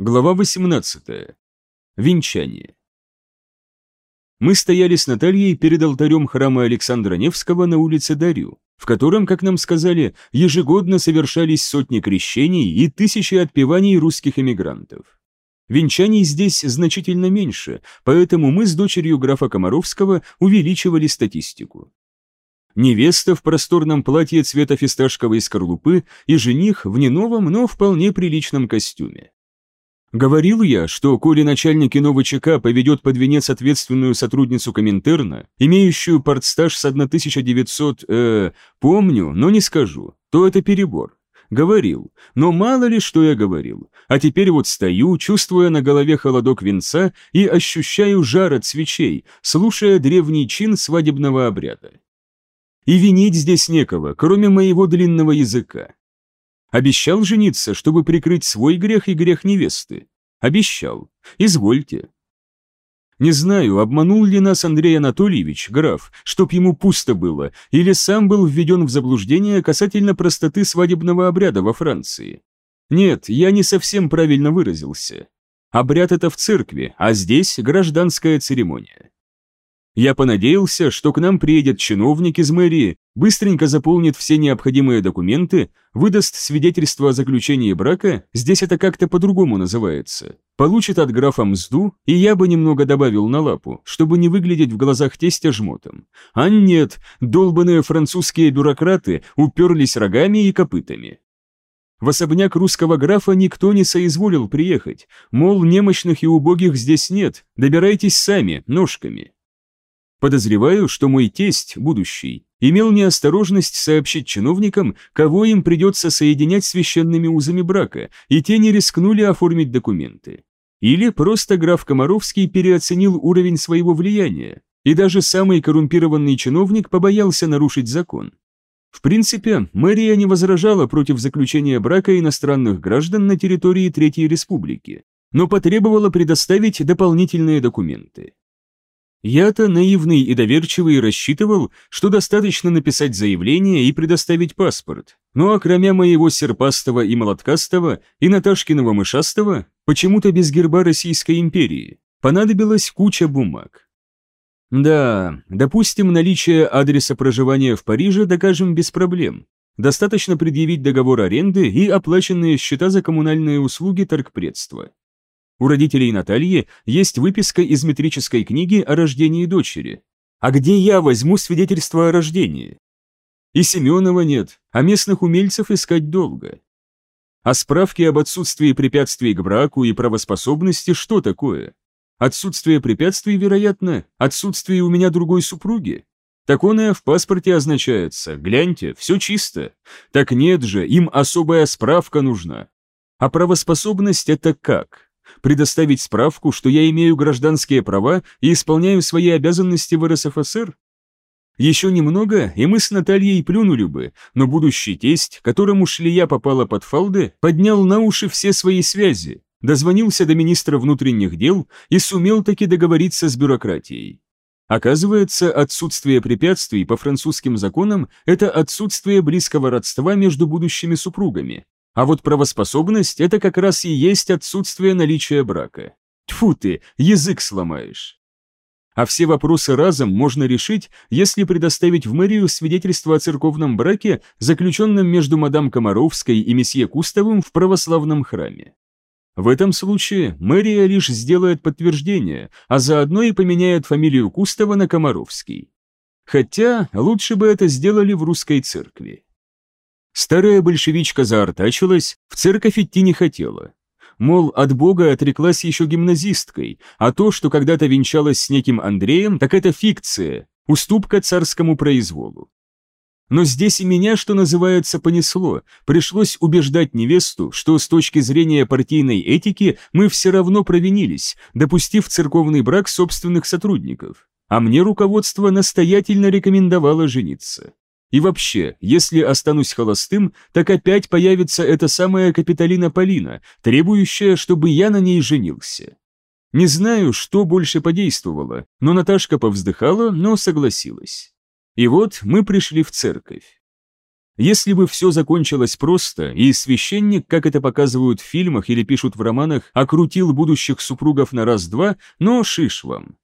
Глава 18. Венчание. Мы стояли с Натальей перед алтарем храма Александра Невского на улице Дарю, в котором, как нам сказали, ежегодно совершались сотни крещений и тысячи отпеваний русских эмигрантов. Венчаний здесь значительно меньше, поэтому мы с дочерью графа Комаровского увеличивали статистику. Невеста в просторном платье цвета фисташковой скорлупы и жених в не новом, но вполне приличном костюме. Говорил я, что коли начальник иного ЧК поведет под венец ответственную сотрудницу Коминтерна, имеющую портстаж с 1900, э, помню, но не скажу, то это перебор. Говорил, но мало ли что я говорил. А теперь вот стою, чувствуя на голове холодок венца и ощущаю жар от свечей, слушая древний чин свадебного обряда. И винить здесь некого, кроме моего длинного языка. Обещал жениться, чтобы прикрыть свой грех и грех невесты. Обещал. Извольте. Не знаю, обманул ли нас Андрей Анатольевич, граф, чтоб ему пусто было, или сам был введен в заблуждение касательно простоты свадебного обряда во Франции. Нет, я не совсем правильно выразился. Обряд это в церкви, а здесь гражданская церемония. Я понадеялся, что к нам приедет чиновник из мэрии, быстренько заполнит все необходимые документы, выдаст свидетельство о заключении брака, здесь это как-то по-другому называется, получит от графа мзду, и я бы немного добавил на лапу, чтобы не выглядеть в глазах тестя жмотом. А нет, долбанные французские бюрократы уперлись рогами и копытами. В особняк русского графа никто не соизволил приехать, мол, немощных и убогих здесь нет, добирайтесь сами, ножками. Подозреваю, что мой тесть, будущий, имел неосторожность сообщить чиновникам, кого им придется соединять священными узами брака, и те не рискнули оформить документы. Или просто граф Комаровский переоценил уровень своего влияния, и даже самый коррумпированный чиновник побоялся нарушить закон. В принципе, мэрия не возражала против заключения брака иностранных граждан на территории Третьей Республики, но потребовала предоставить дополнительные документы. Я-то наивный и доверчивый рассчитывал, что достаточно написать заявление и предоставить паспорт. Ну а кроме моего серпастого и молоткастого и Наташкиного мышастого, почему-то без герба Российской империи, понадобилась куча бумаг. Да, допустим, наличие адреса проживания в Париже докажем без проблем. Достаточно предъявить договор аренды и оплаченные счета за коммунальные услуги торгпредства. У родителей Натальи есть выписка из метрической книги о рождении дочери. А где я возьму свидетельство о рождении? И Семенова нет, а местных умельцев искать долго. А справки об отсутствии препятствий к браку и правоспособности что такое? Отсутствие препятствий, вероятно, отсутствие у меня другой супруги. Так он и в паспорте означается, гляньте, все чисто. Так нет же, им особая справка нужна. А правоспособность это как? Предоставить справку, что я имею гражданские права и исполняю свои обязанности в РСФСР? Еще немного, и мы с Натальей плюнули бы, но будущий тесть, которому шлея попала под фалды, поднял на уши все свои связи, дозвонился до министра внутренних дел и сумел таки договориться с бюрократией. Оказывается, отсутствие препятствий по французским законам – это отсутствие близкого родства между будущими супругами, а вот правоспособность – это как раз и есть отсутствие наличия брака. Тьфу ты, язык сломаешь. А все вопросы разом можно решить, если предоставить в мэрию свидетельство о церковном браке, заключенном между мадам Комаровской и месье Кустовым в православном храме. В этом случае мэрия лишь сделает подтверждение, а заодно и поменяет фамилию Кустова на Комаровский. Хотя лучше бы это сделали в русской церкви. Старая большевичка заортачилась, в церковь идти не хотела. Мол, от Бога отреклась еще гимназисткой, а то, что когда-то венчалась с неким Андреем, так это фикция, уступка царскому произволу. Но здесь и меня, что называется, понесло. Пришлось убеждать невесту, что с точки зрения партийной этики мы все равно провинились, допустив церковный брак собственных сотрудников. А мне руководство настоятельно рекомендовало жениться. И вообще, если останусь холостым, так опять появится эта самая Капитолина Полина, требующая, чтобы я на ней женился. Не знаю, что больше подействовало, но Наташка повздыхала, но согласилась. И вот мы пришли в церковь. Если бы все закончилось просто, и священник, как это показывают в фильмах или пишут в романах, окрутил будущих супругов на раз-два, но шиш вам.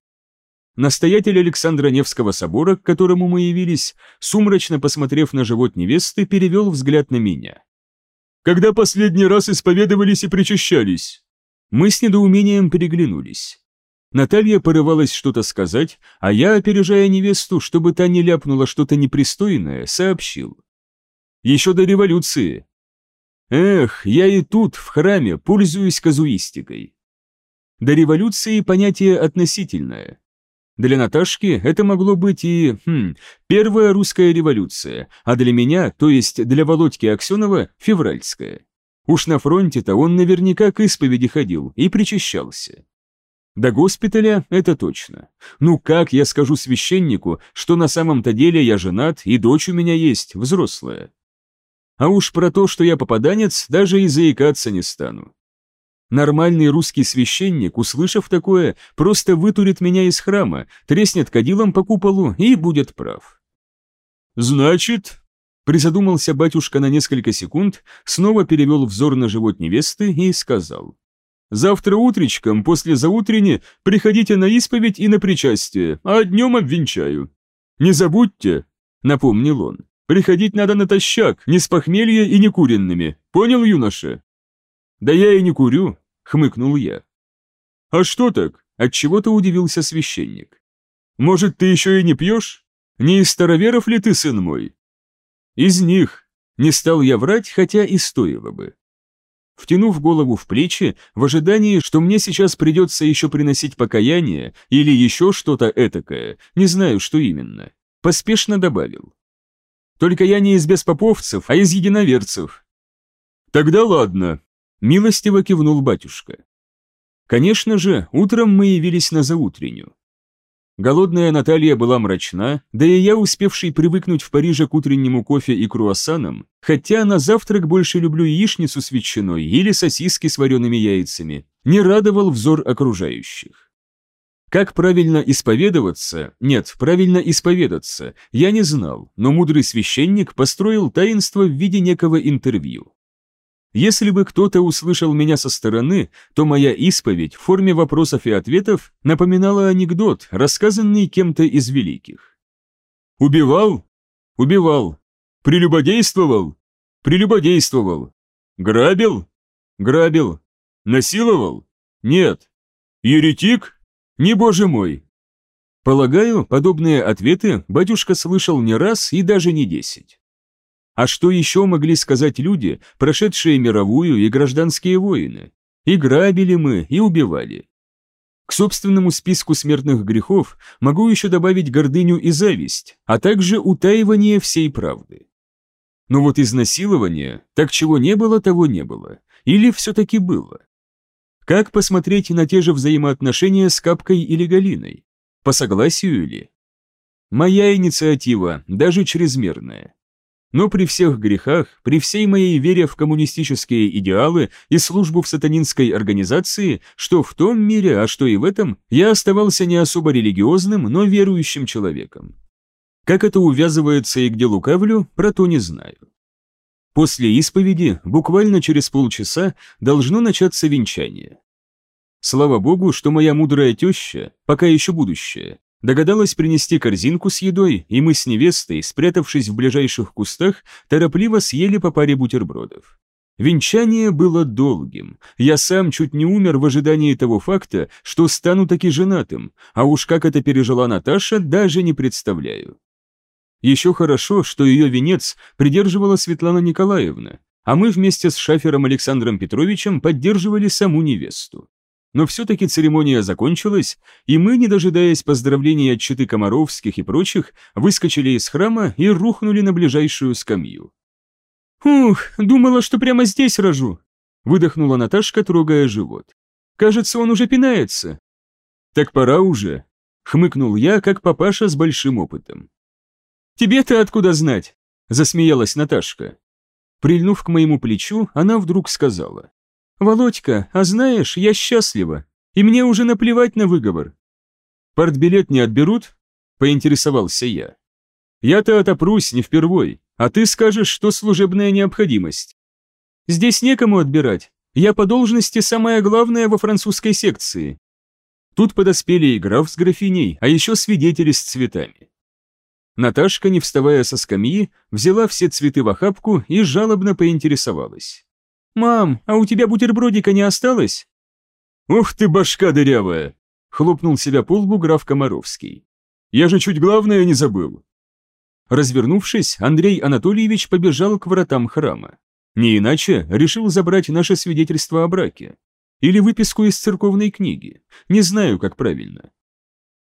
Настоятель Александра Невского собора, к которому мы явились, сумрачно посмотрев на живот невесты, перевел взгляд на меня. «Когда последний раз исповедовались и причащались?» Мы с недоумением переглянулись. Наталья порывалась что-то сказать, а я, опережая невесту, чтобы та не ляпнула что-то непристойное, сообщил. Еще до революции. Эх, я и тут, в храме, пользуюсь казуистикой. До революции понятие относительное. Для Наташки это могло быть и, хм, первая русская революция, а для меня, то есть для Володьки Аксенова, февральская. Уж на фронте-то он наверняка к исповеди ходил и причащался. До госпиталя это точно. Ну как я скажу священнику, что на самом-то деле я женат и дочь у меня есть, взрослая? А уж про то, что я попаданец, даже и заикаться не стану. Нормальный русский священник, услышав такое, просто вытурит меня из храма, треснет кадилом по куполу и будет прав. «Значит...» — призадумался батюшка на несколько секунд, снова перевел взор на живот невесты и сказал. Завтра утречком, после заутрени, приходите на исповедь и на причастие, а днем обвенчаю. Не забудьте, напомнил он, приходить надо натощак, не с похмелья и не куренными. Понял, юноша? Да я и не курю, хмыкнул я. А что так? Отчего-то удивился священник. Может, ты еще и не пьешь? Не из староверов ли ты, сын мой? Из них. Не стал я врать, хотя и стоило бы. Втянув голову в плечи, в ожидании, что мне сейчас придется еще приносить покаяние или еще что-то этакое, не знаю, что именно, поспешно добавил. Только я не из беспоповцев, а из единоверцев. Тогда ладно, милостиво кивнул батюшка. Конечно же, утром мы явились на заутренню. Голодная Наталья была мрачна, да и я, успевший привыкнуть в Париже к утреннему кофе и круассанам, хотя на завтрак больше люблю яичницу с ветчиной или сосиски с вареными яйцами, не радовал взор окружающих. Как правильно исповедоваться, нет, правильно исповедаться, я не знал, но мудрый священник построил таинство в виде некого интервью. Если бы кто-то услышал меня со стороны, то моя исповедь в форме вопросов и ответов напоминала анекдот, рассказанный кем-то из великих. «Убивал? Убивал. Прелюбодействовал? Прелюбодействовал. Грабил? Грабил. Насиловал? Нет. Еретик? Не боже мой!» Полагаю, подобные ответы батюшка слышал не раз и даже не десять. А что еще могли сказать люди, прошедшие мировую и гражданские войны? И грабили мы, и убивали. К собственному списку смертных грехов могу еще добавить гордыню и зависть, а также утаивание всей правды. Но вот изнасилование, так чего не было, того не было. Или все-таки было? Как посмотреть на те же взаимоотношения с Капкой или Галиной? По согласию ли? Моя инициатива, даже чрезмерная. Но при всех грехах, при всей моей вере в коммунистические идеалы и службу в сатанинской организации, что в том мире, а что и в этом, я оставался не особо религиозным, но верующим человеком. Как это увязывается и где лукавлю, про то не знаю. После исповеди, буквально через полчаса, должно начаться венчание. Слава богу, что моя мудрая теща, пока еще будущее, Догадалась принести корзинку с едой, и мы с невестой, спрятавшись в ближайших кустах, торопливо съели по паре бутербродов. Венчание было долгим. Я сам чуть не умер в ожидании того факта, что стану таки женатым, а уж как это пережила Наташа, даже не представляю. Еще хорошо, что ее венец придерживала Светлана Николаевна, а мы вместе с шафером Александром Петровичем поддерживали саму невесту. Но все-таки церемония закончилась, и мы, не дожидаясь поздравлений от читы Комаровских и прочих, выскочили из храма и рухнули на ближайшую скамью. «Ух, думала, что прямо здесь рожу!» — выдохнула Наташка, трогая живот. «Кажется, он уже пинается». «Так пора уже», — хмыкнул я, как папаша с большим опытом. «Тебе-то откуда знать?» — засмеялась Наташка. Прильнув к моему плечу, она вдруг сказала. «Володька, а знаешь, я счастлива, и мне уже наплевать на выговор». «Партбилет не отберут?» – поинтересовался я. «Я-то отопрусь не впервой, а ты скажешь, что служебная необходимость. Здесь некому отбирать. Я по должности самая главная во французской секции. Тут подоспели и граф с графиней, а еще свидетели с цветами. Наташка, не вставая со скамьи, взяла все цветы в охапку и жалобно поинтересовалась. «Мам, а у тебя бутербродика не осталось?» «Ух ты, башка дырявая!» — хлопнул себя по лбу граф Комаровский. «Я же чуть главное не забыл!» Развернувшись, Андрей Анатольевич побежал к вратам храма. Не иначе решил забрать наше свидетельство о браке. Или выписку из церковной книги. Не знаю, как правильно.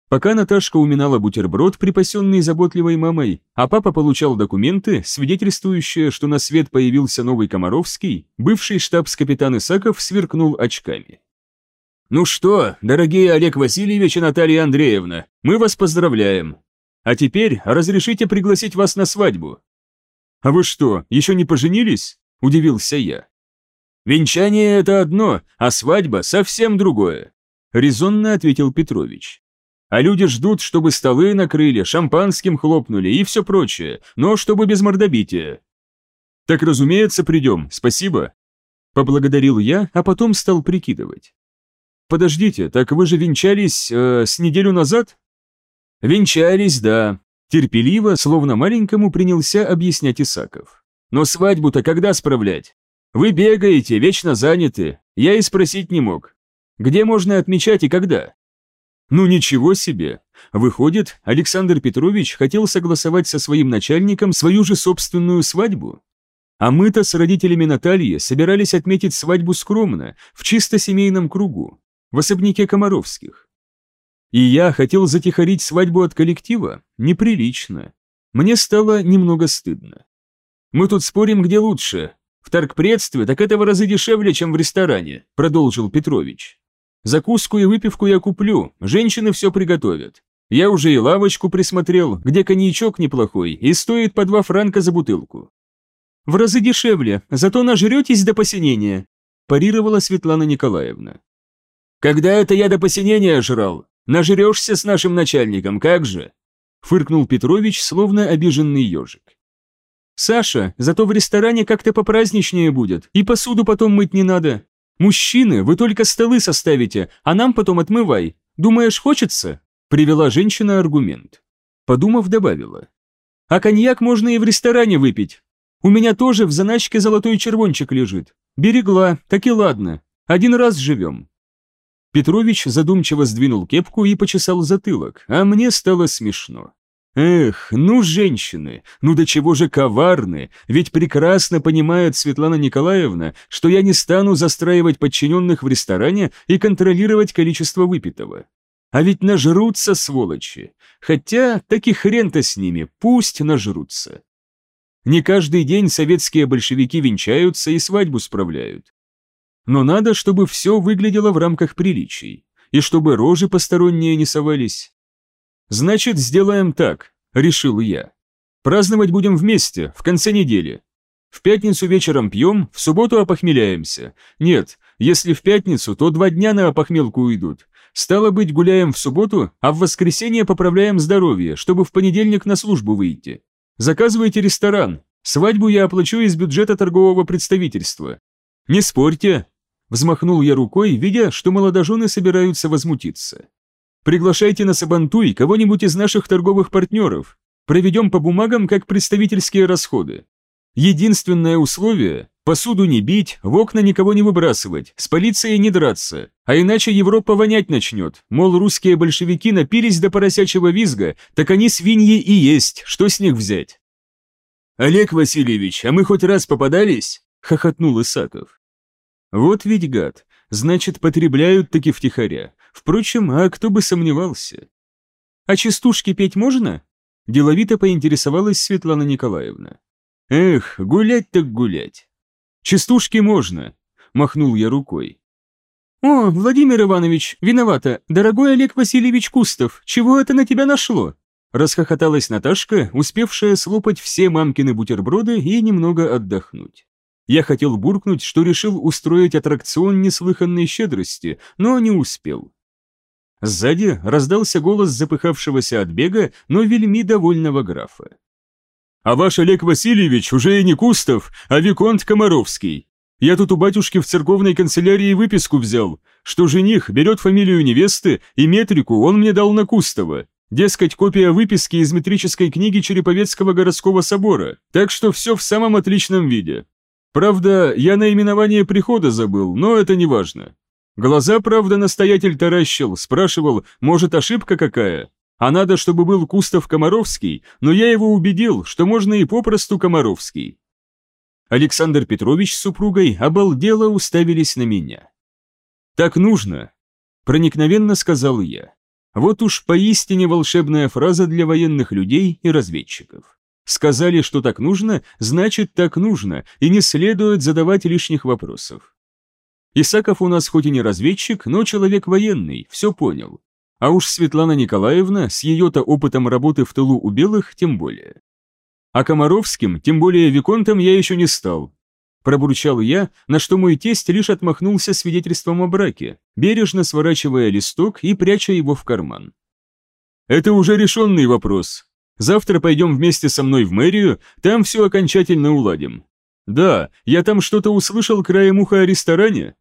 Пока Наташка уминала бутерброд, припасенный заботливой мамой, а папа получал документы, свидетельствующие, что на свет появился новый Комаровский, бывший штабс-капитан Исаков сверкнул очками. «Ну что, дорогие Олег Васильевич и Наталья Андреевна, мы вас поздравляем. А теперь разрешите пригласить вас на свадьбу». «А вы что, еще не поженились?» – удивился я. «Венчание – это одно, а свадьба – совсем другое», – резонно ответил Петрович. А люди ждут, чтобы столы накрыли, шампанским хлопнули и все прочее, но чтобы без мордобития. Так, разумеется, придем, спасибо. Поблагодарил я, а потом стал прикидывать. Подождите, так вы же венчались э, с неделю назад? Венчались, да. Терпеливо, словно маленькому, принялся объяснять Исаков. Но свадьбу-то когда справлять? Вы бегаете, вечно заняты. Я и спросить не мог. Где можно отмечать и когда? Ну ничего себе! Выходит, Александр Петрович хотел согласовать со своим начальником свою же собственную свадьбу? А мы-то с родителями Натальи собирались отметить свадьбу скромно, в чисто семейном кругу, в особняке Комаровских. И я хотел затихарить свадьбу от коллектива? Неприлично. Мне стало немного стыдно. Мы тут спорим, где лучше. В торгпредстве так это в разы дешевле, чем в ресторане, продолжил Петрович. Закуску и выпивку я куплю, женщины все приготовят. Я уже и лавочку присмотрел, где коньячок неплохой и стоит по два франка за бутылку. В разы дешевле, зато нажретесь до посинения, парировала Светлана Николаевна. Когда это я до посинения жрал? Нажрешься с нашим начальником, как же? Фыркнул Петрович, словно обиженный ежик. Саша, зато в ресторане как-то попраздничнее будет, и посуду потом мыть не надо. «Мужчины, вы только столы составите, а нам потом отмывай. Думаешь, хочется?» Привела женщина аргумент. Подумав, добавила. «А коньяк можно и в ресторане выпить. У меня тоже в заначке золотой червончик лежит. Берегла, так и ладно. Один раз живем». Петрович задумчиво сдвинул кепку и почесал затылок, а мне стало смешно. Эх, ну женщины, ну до чего же коварны, ведь прекрасно понимает Светлана Николаевна, что я не стану застраивать подчиненных в ресторане и контролировать количество выпитого. А ведь нажрутся сволочи, хотя таки хрен-то с ними, пусть нажрутся. Не каждый день советские большевики венчаются и свадьбу справляют. Но надо, чтобы все выглядело в рамках приличий, и чтобы рожи посторонние не совались. «Значит, сделаем так», — решил я. «Праздновать будем вместе, в конце недели. В пятницу вечером пьем, в субботу опохмеляемся. Нет, если в пятницу, то два дня на опохмелку уйдут. Стало быть, гуляем в субботу, а в воскресенье поправляем здоровье, чтобы в понедельник на службу выйти. Заказывайте ресторан. Свадьбу я оплачу из бюджета торгового представительства. Не спорьте!» Взмахнул я рукой, видя, что молодожены собираются возмутиться. Приглашайте на Сабантуй кого-нибудь из наших торговых партнеров. Проведем по бумагам как представительские расходы. Единственное условие – посуду не бить, в окна никого не выбрасывать, с полицией не драться, а иначе Европа вонять начнет, мол, русские большевики напились до поросячьего визга, так они свиньи и есть, что с них взять? «Олег Васильевич, а мы хоть раз попадались?» – хохотнул Исаков. «Вот ведь гад, значит, потребляют таки втихаря, Впрочем, а кто бы сомневался? «А частушки петь можно?» Деловито поинтересовалась Светлана Николаевна. «Эх, гулять так гулять!» «Частушки можно!» – махнул я рукой. «О, Владимир Иванович, виновата, дорогой Олег Васильевич Кустов, чего это на тебя нашло?» Расхохоталась Наташка, успевшая слопать все мамкины бутерброды и немного отдохнуть. Я хотел буркнуть, что решил устроить аттракцион неслыханной щедрости, но не успел. Сзади раздался голос запыхавшегося от бега, но вельми довольного графа. А ваш Олег Васильевич уже и не Кустов, а Виконт Комаровский. Я тут у батюшки в церковной канцелярии выписку взял, что жених берет фамилию невесты и метрику он мне дал на Кустова. Дескать, копия выписки из метрической книги Череповецкого городского собора, так что все в самом отличном виде. Правда, я наименование прихода забыл, но это не важно. Глаза, правда, настоятель таращил, спрашивал, может, ошибка какая? А надо, чтобы был Кустов Комаровский, но я его убедил, что можно и попросту Комаровский. Александр Петрович с супругой обалдело уставились на меня. «Так нужно», — проникновенно сказал я. Вот уж поистине волшебная фраза для военных людей и разведчиков. Сказали, что так нужно, значит так нужно, и не следует задавать лишних вопросов. Исаков у нас хоть и не разведчик, но человек военный, все понял. А уж Светлана Николаевна с ее-то опытом работы в тылу у белых тем более. А Комаровским, тем более Виконтом я еще не стал, Пробурчал я, на что мой тесть лишь отмахнулся свидетельством о браке, бережно сворачивая листок и пряча его в карман. «Это уже решенный вопрос. Завтра пойдем вместе со мной в мэрию, там все окончательно уладим. Да, я там что-то услышал краем уха о ресторане».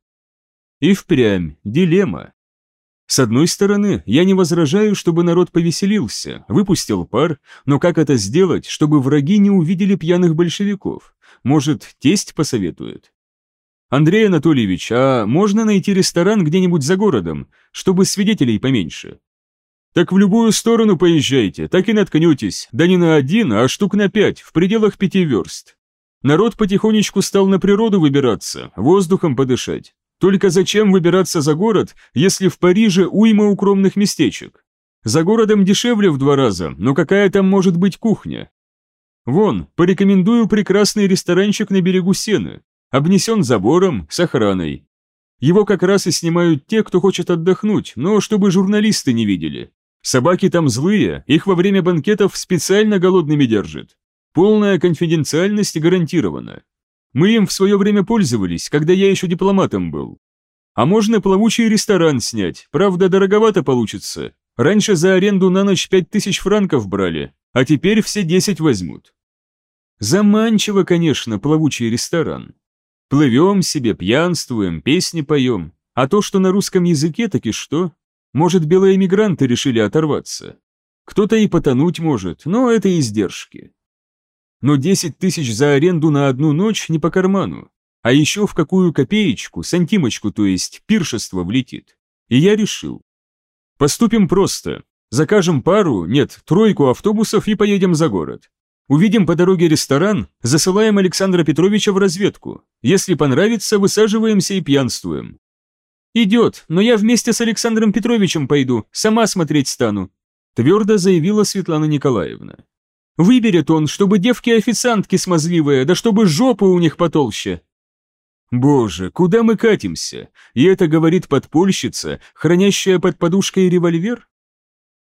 И впрямь, дилемма. С одной стороны, я не возражаю, чтобы народ повеселился, выпустил пар, но как это сделать, чтобы враги не увидели пьяных большевиков? Может, тесть посоветует? Андрей Анатольевич, а можно найти ресторан где-нибудь за городом, чтобы свидетелей поменьше? Так в любую сторону поезжайте, так и наткнетесь, да не на один, а штук на пять, в пределах пяти верст. Народ потихонечку стал на природу выбираться, воздухом подышать. Только зачем выбираться за город, если в Париже уйма укромных местечек? За городом дешевле в два раза, но какая там может быть кухня? Вон, порекомендую прекрасный ресторанчик на берегу Сены. Обнесен забором, с охраной. Его как раз и снимают те, кто хочет отдохнуть, но чтобы журналисты не видели. Собаки там злые, их во время банкетов специально голодными держат. Полная конфиденциальность гарантирована. Мы им в свое время пользовались, когда я еще дипломатом был. А можно плавучий ресторан снять, правда дороговато получится. Раньше за аренду на ночь пять тысяч франков брали, а теперь все десять возьмут. Заманчиво, конечно, плавучий ресторан. Плывем себе, пьянствуем, песни поем. А то, что на русском языке, так и что? Может, белые мигранты решили оторваться? Кто-то и потонуть может, но это издержки. Но 10 тысяч за аренду на одну ночь не по карману. А еще в какую копеечку, сантимочку, то есть пиршество влетит. И я решил. Поступим просто. Закажем пару, нет, тройку автобусов и поедем за город. Увидим по дороге ресторан, засылаем Александра Петровича в разведку. Если понравится, высаживаемся и пьянствуем. Идет, но я вместе с Александром Петровичем пойду, сама смотреть стану, твердо заявила Светлана Николаевна. Выберет он, чтобы девки-официантки смазливые, да чтобы жопы у них потолще. Боже, куда мы катимся? И это говорит подпольщица, хранящая под подушкой револьвер?